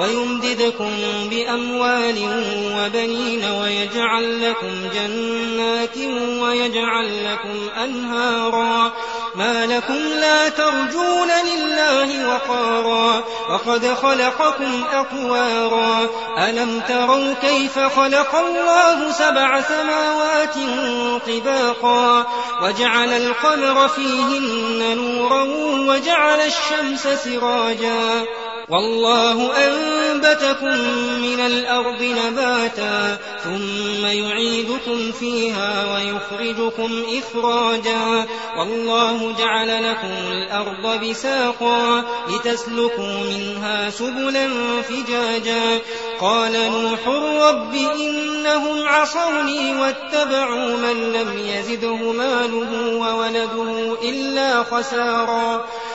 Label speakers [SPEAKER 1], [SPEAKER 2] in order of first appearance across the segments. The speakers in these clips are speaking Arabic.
[SPEAKER 1] ويمددكم بأموال وبنين ويجعل لكم جنات ويجعل لكم أنهارا ما لكم لا ترجون لله وقارا وقد خلقكم أطوارا ألم تروا كيف خلق الله سبع سماوات طباقا وجعل القمر فيهن نورا وجعل الشمس سراجا والله أنبتكم من الأرض نباتا ثم يعيدكم فيها ويخرجكم إخراجا والله جعل لكم الأرض بساقا لتسلكوا منها سبلا فجاجا قال نوح رب إنهم عصوني واتبعوا من لم يزده ماله وولده إلا خسارا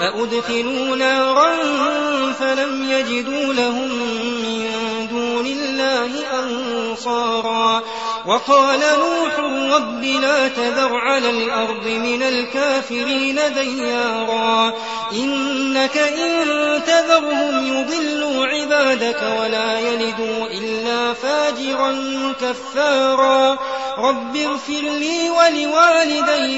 [SPEAKER 1] فأدخلوا نارا فلم يجدوا لهم من دون الله أنصارا. وقال نوح رب لا تذر على الأرض من الكافرين ديارا. إنك إن تذرهم يضلوا عبادك ولا يلدوا إلا فاجرا كفارا. رب اغفر لي ولوالدي